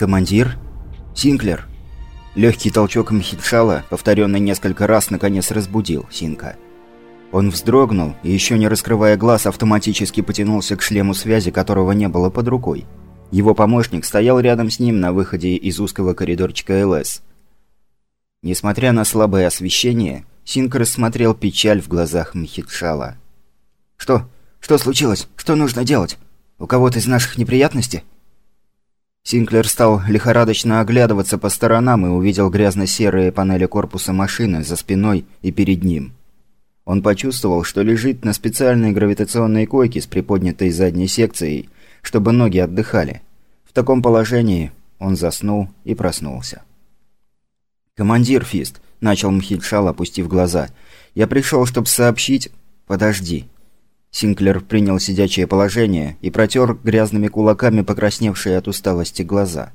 «Командир? Синклер?» Легкий толчок Мхитшала, повторенный несколько раз, наконец разбудил Синка. Он вздрогнул и, еще не раскрывая глаз, автоматически потянулся к шлему связи, которого не было под рукой. Его помощник стоял рядом с ним на выходе из узкого коридорчика ЛС. Несмотря на слабое освещение, Синк рассмотрел печаль в глазах Мхитшала. «Что? Что случилось? Что нужно делать? У кого-то из наших неприятности?» Синклер стал лихорадочно оглядываться по сторонам и увидел грязно-серые панели корпуса машины за спиной и перед ним. Он почувствовал, что лежит на специальной гравитационной койке с приподнятой задней секцией, чтобы ноги отдыхали. В таком положении он заснул и проснулся. «Командир Фист», — начал Мхитшал, опустив глаза, — «я пришел, чтобы сообщить...» «Подожди». Синклер принял сидячее положение и протер грязными кулаками покрасневшие от усталости глаза.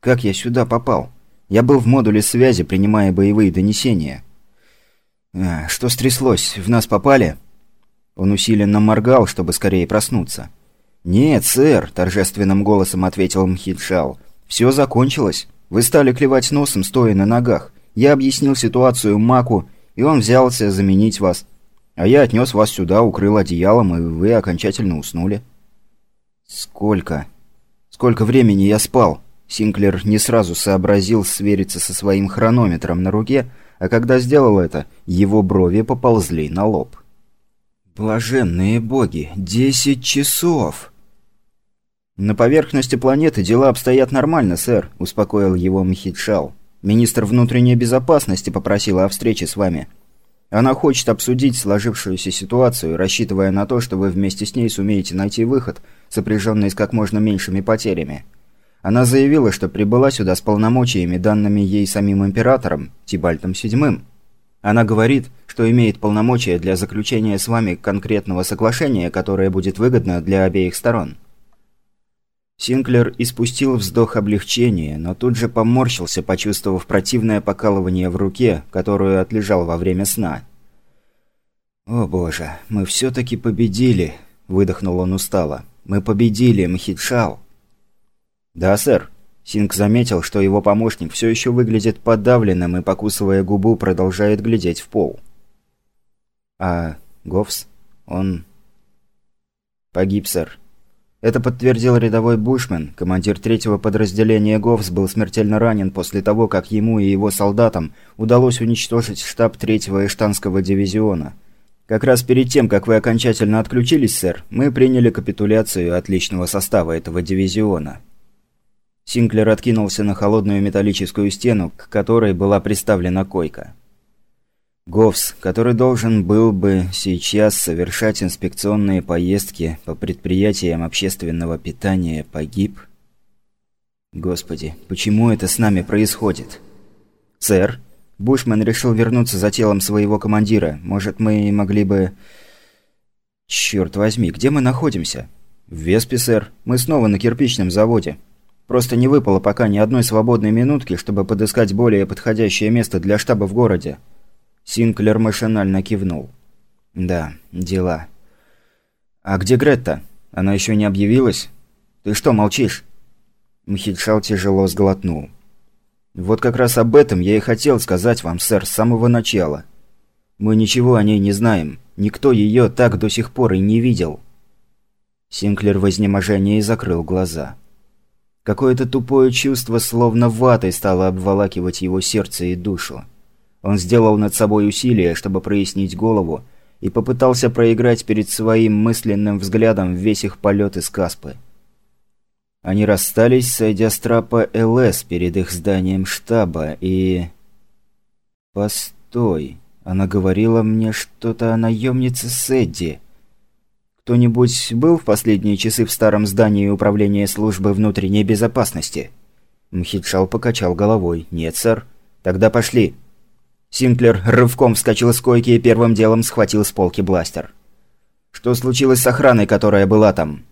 «Как я сюда попал? Я был в модуле связи, принимая боевые донесения». А, «Что стряслось? В нас попали?» Он усиленно моргал, чтобы скорее проснуться. «Нет, сэр», – торжественным голосом ответил Мхитшал. «Все закончилось. Вы стали клевать носом, стоя на ногах. Я объяснил ситуацию Маку, и он взялся заменить вас. А я отнес вас сюда, укрыл одеялом, и вы окончательно уснули». «Сколько? Сколько времени я спал?» Синклер не сразу сообразил свериться со своим хронометром на руке, а когда сделал это, его брови поползли на лоб. «Блаженные боги! Десять часов!» «На поверхности планеты дела обстоят нормально, сэр», – успокоил его Мхитшал. «Министр внутренней безопасности попросила о встрече с вами. Она хочет обсудить сложившуюся ситуацию, рассчитывая на то, что вы вместе с ней сумеете найти выход, сопряженный с как можно меньшими потерями. Она заявила, что прибыла сюда с полномочиями, данными ей самим императором, Тибальтом VII. Она говорит, что имеет полномочия для заключения с вами конкретного соглашения, которое будет выгодно для обеих сторон. Синклер испустил вздох облегчения, но тут же поморщился, почувствовав противное покалывание в руке, которую отлежал во время сна. «О боже, мы все-таки победили!» – выдохнул он устало. «Мы победили, Мхитшал!» «Да, сэр». Синг заметил, что его помощник все еще выглядит подавленным и, покусывая губу, продолжает глядеть в пол. «А Говс? Он...» «Погиб, сэр». Это подтвердил рядовой Бушмен. Командир третьего подразделения ГОВС был смертельно ранен после того, как ему и его солдатам удалось уничтожить штаб третьего Эштанского дивизиона. Как раз перед тем, как вы окончательно отключились, сэр, мы приняли капитуляцию отличного состава этого дивизиона. Синклер откинулся на холодную металлическую стену, к которой была приставлена койка. Говс, который должен был бы сейчас совершать инспекционные поездки по предприятиям общественного питания, погиб. Господи, почему это с нами происходит? Сэр, Бушман решил вернуться за телом своего командира. Может, мы могли бы... Черт возьми, где мы находимся? В Веспе, сэр. Мы снова на кирпичном заводе. Просто не выпало пока ни одной свободной минутки, чтобы подыскать более подходящее место для штаба в городе. Синклер машинально кивнул. «Да, дела». «А где Гретта? Она еще не объявилась? Ты что, молчишь?» Мхитшал тяжело сглотнул. «Вот как раз об этом я и хотел сказать вам, сэр, с самого начала. Мы ничего о ней не знаем. Никто ее так до сих пор и не видел». Синклер в изнеможении закрыл глаза. Какое-то тупое чувство, словно ватой, стало обволакивать его сердце и душу. Он сделал над собой усилие, чтобы прояснить голову, и попытался проиграть перед своим мысленным взглядом весь их полет из Каспы. Они расстались, сойдя с трапа ЛС перед их зданием штаба, и... Постой, она говорила мне что-то о наемнице Сэдди. «Кто-нибудь был в последние часы в старом здании управления службы внутренней безопасности?» Мхитшал покачал головой. «Нет, сэр». «Тогда пошли». Синклер рывком вскочил с койки и первым делом схватил с полки бластер. «Что случилось с охраной, которая была там?»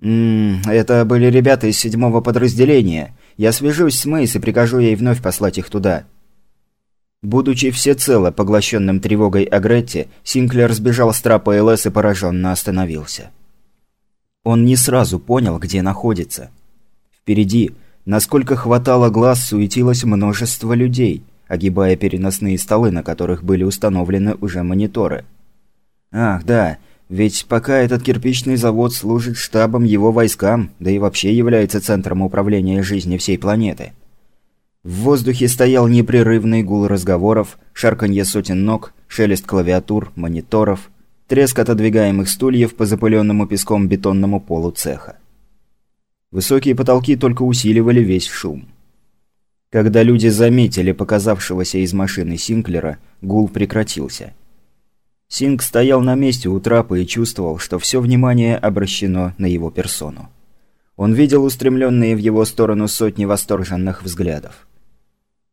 «Ммм, это были ребята из седьмого подразделения. Я свяжусь с Мейс и прикажу ей вновь послать их туда». Будучи всецело поглощенным тревогой о Гретте, Синклер сбежал с трапа ЛС и пораженно остановился. Он не сразу понял, где находится. Впереди, Насколько хватало глаз, суетилось множество людей, огибая переносные столы, на которых были установлены уже мониторы. Ах, да, ведь пока этот кирпичный завод служит штабом его войскам, да и вообще является центром управления жизни всей планеты. В воздухе стоял непрерывный гул разговоров, шарканье сотен ног, шелест клавиатур, мониторов, треск отодвигаемых стульев по запыленному песком бетонному полу цеха. Высокие потолки только усиливали весь шум. Когда люди заметили показавшегося из машины Синклера, гул прекратился – Синг стоял на месте у трапа и чувствовал, что все внимание обращено на его персону. Он видел устремленные в его сторону сотни восторженных взглядов.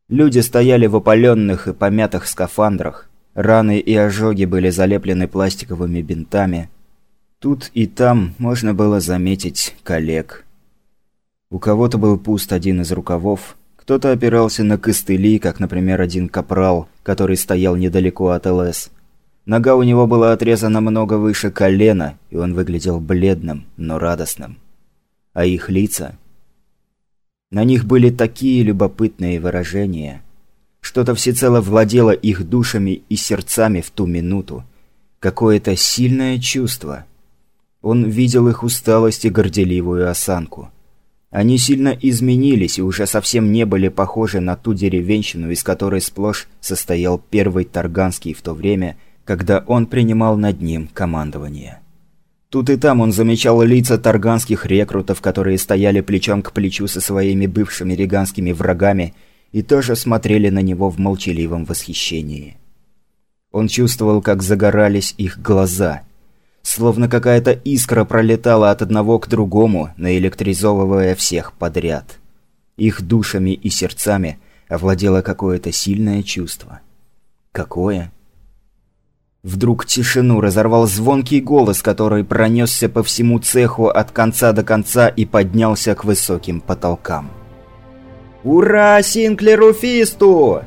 Люди стояли в опаленных и помятых скафандрах, раны и ожоги были залеплены пластиковыми бинтами. Тут и там можно было заметить коллег. У кого-то был пуст один из рукавов, кто-то опирался на костыли, как, например, один капрал, который стоял недалеко от ЛС – Нога у него была отрезана много выше колена, и он выглядел бледным, но радостным. А их лица... На них были такие любопытные выражения. Что-то всецело владело их душами и сердцами в ту минуту. Какое-то сильное чувство. Он видел их усталость и горделивую осанку. Они сильно изменились и уже совсем не были похожи на ту деревенщину, из которой сплошь состоял первый Тарганский в то время – когда он принимал над ним командование. Тут и там он замечал лица тарганских рекрутов, которые стояли плечом к плечу со своими бывшими риганскими врагами и тоже смотрели на него в молчаливом восхищении. Он чувствовал, как загорались их глаза. Словно какая-то искра пролетала от одного к другому, наэлектризовывая всех подряд. Их душами и сердцами овладело какое-то сильное чувство. Какое? Вдруг тишину разорвал звонкий голос, который пронесся по всему цеху от конца до конца и поднялся к высоким потолкам. «Ура Синклеру Фисту!»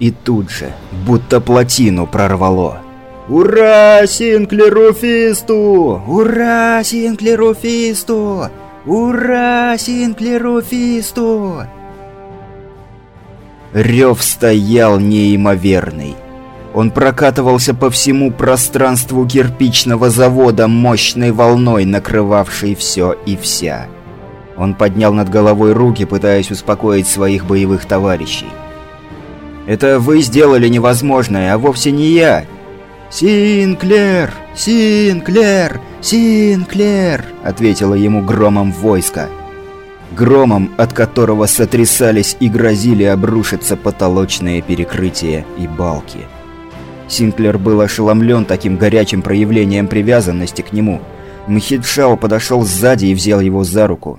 И тут же, будто плотину прорвало. «Ура Синклеру Фисту! Ура Синклеру Фисту! Ура Синклеру Фисту!» Рев стоял неимоверный. Он прокатывался по всему пространству кирпичного завода мощной волной, накрывавшей все и вся. Он поднял над головой руки, пытаясь успокоить своих боевых товарищей. «Это вы сделали невозможное, а вовсе не я!» «Синклер! Синклер! Синклер!» — ответило ему громом войска. Громом, от которого сотрясались и грозили обрушиться потолочные перекрытия и балки. Синклер был ошеломлен таким горячим проявлением привязанности к нему. Мхидшао подошел сзади и взял его за руку.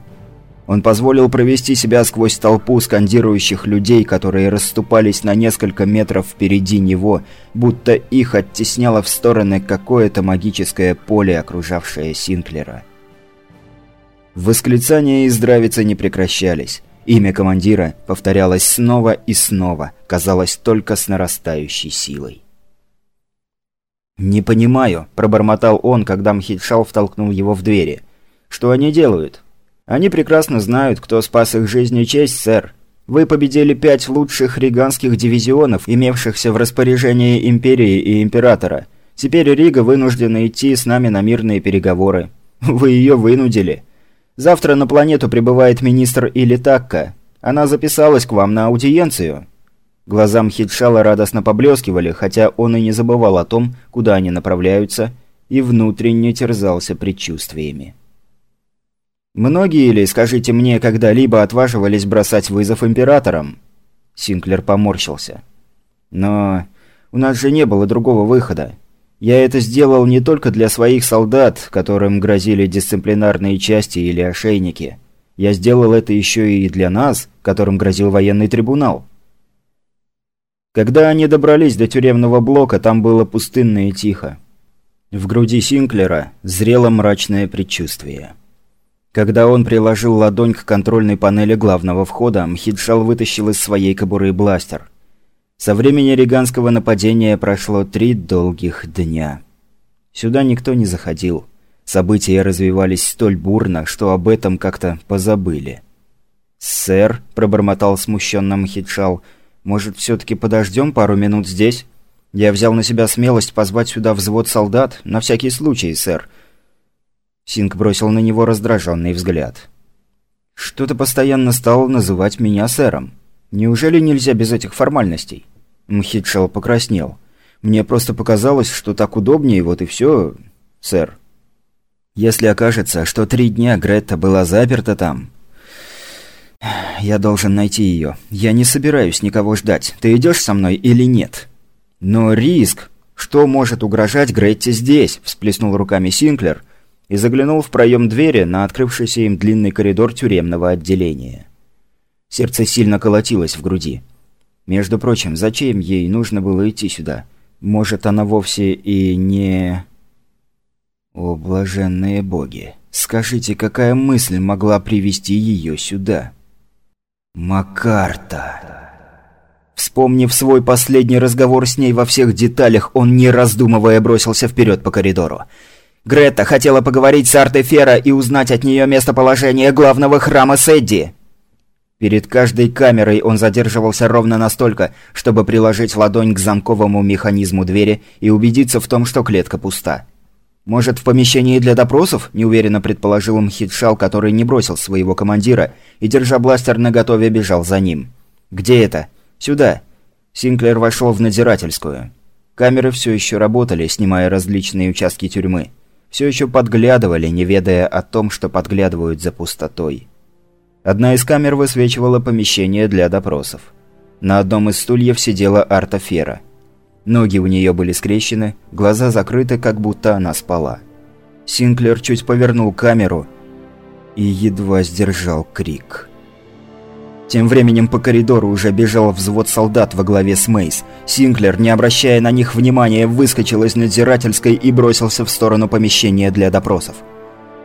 Он позволил провести себя сквозь толпу скандирующих людей, которые расступались на несколько метров впереди него, будто их оттесняло в стороны какое-то магическое поле, окружавшее Синклера. Восклицания и здравицы не прекращались. Имя командира повторялось снова и снова, казалось только с нарастающей силой. «Не понимаю», – пробормотал он, когда Мхитшал втолкнул его в двери. «Что они делают?» «Они прекрасно знают, кто спас их жизнь и честь, сэр. Вы победили пять лучших риганских дивизионов, имевшихся в распоряжении Империи и Императора. Теперь Рига вынуждена идти с нами на мирные переговоры. Вы ее вынудили. Завтра на планету прибывает министр Илитакка. Она записалась к вам на аудиенцию». Глаза Мхитшала радостно поблескивали, хотя он и не забывал о том, куда они направляются, и внутренне терзался предчувствиями. «Многие ли, скажите мне, когда-либо отваживались бросать вызов императорам?» Синклер поморщился. «Но у нас же не было другого выхода. Я это сделал не только для своих солдат, которым грозили дисциплинарные части или ошейники. Я сделал это еще и для нас, которым грозил военный трибунал. Когда они добрались до тюремного блока, там было пустынно и тихо. В груди Синклера зрело мрачное предчувствие. Когда он приложил ладонь к контрольной панели главного входа, Мхиджал вытащил из своей кобуры бластер. Со времени риганского нападения прошло три долгих дня. Сюда никто не заходил. События развивались столь бурно, что об этом как-то позабыли. «Сэр», – пробормотал смущенно Мхитшал, – «может, все-таки подождем пару минут здесь? Я взял на себя смелость позвать сюда взвод солдат, на всякий случай, сэр». Синг бросил на него раздраженный взгляд. «Что ты постоянно стал называть меня сэром? Неужели нельзя без этих формальностей?» Мхитшал покраснел. «Мне просто показалось, что так удобнее, вот и все, сэр». «Если окажется, что три дня Гретта была заперта там, «Я должен найти ее. Я не собираюсь никого ждать. Ты идешь со мной или нет?» «Но риск! Что может угрожать Гретте здесь?» – всплеснул руками Синклер и заглянул в проем двери на открывшийся им длинный коридор тюремного отделения. Сердце сильно колотилось в груди. Между прочим, зачем ей нужно было идти сюда? Может, она вовсе и не... О, блаженные боги! Скажите, какая мысль могла привести ее сюда?» Макарта. Вспомнив свой последний разговор с ней во всех деталях, он, не раздумывая, бросился вперед по коридору. Грета хотела поговорить с Артефера и узнать от нее местоположение главного храма Сэдди. Перед каждой камерой он задерживался ровно настолько, чтобы приложить ладонь к замковому механизму двери и убедиться в том, что клетка пуста. «Может, в помещении для допросов?» – неуверенно предположил Мхитшал, который не бросил своего командира и, держа бластер наготове, бежал за ним. «Где это?» «Сюда». Синклер вошел в надзирательскую. Камеры все еще работали, снимая различные участки тюрьмы. Все еще подглядывали, не ведая о том, что подглядывают за пустотой. Одна из камер высвечивала помещение для допросов. На одном из стульев сидела Арта Фера – Ноги у нее были скрещены, глаза закрыты, как будто она спала. Синклер чуть повернул камеру и едва сдержал крик. Тем временем по коридору уже бежал взвод солдат во главе с Мейс. Синклер, не обращая на них внимания, выскочил из надзирательской и бросился в сторону помещения для допросов.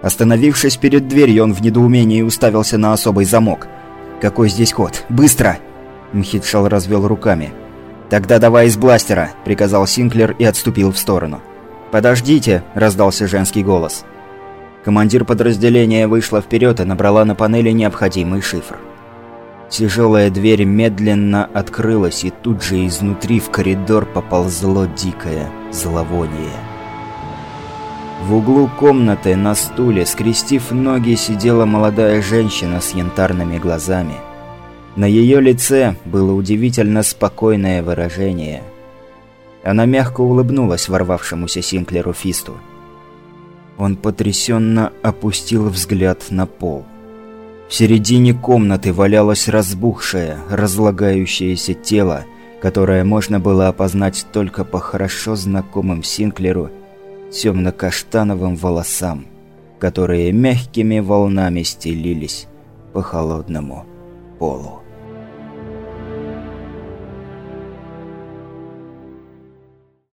Остановившись перед дверью, он в недоумении уставился на особый замок. «Какой здесь ход? Быстро!» Мхитшал развел руками. «Тогда давай из бластера», – приказал Синклер и отступил в сторону. «Подождите», – раздался женский голос. Командир подразделения вышла вперед и набрала на панели необходимый шифр. Тяжелая дверь медленно открылась, и тут же изнутри в коридор поползло дикое зловоние. В углу комнаты на стуле, скрестив ноги, сидела молодая женщина с янтарными глазами – на ее лице было удивительно спокойное выражение. Она мягко улыбнулась ворвавшемуся Синклеру Фисту. Он потрясенно опустил взгляд на пол. В середине комнаты валялось разбухшее, разлагающееся тело, которое можно было опознать только по хорошо знакомым Синклеру темно-каштановым волосам, которые мягкими волнами стелились по холодному полу.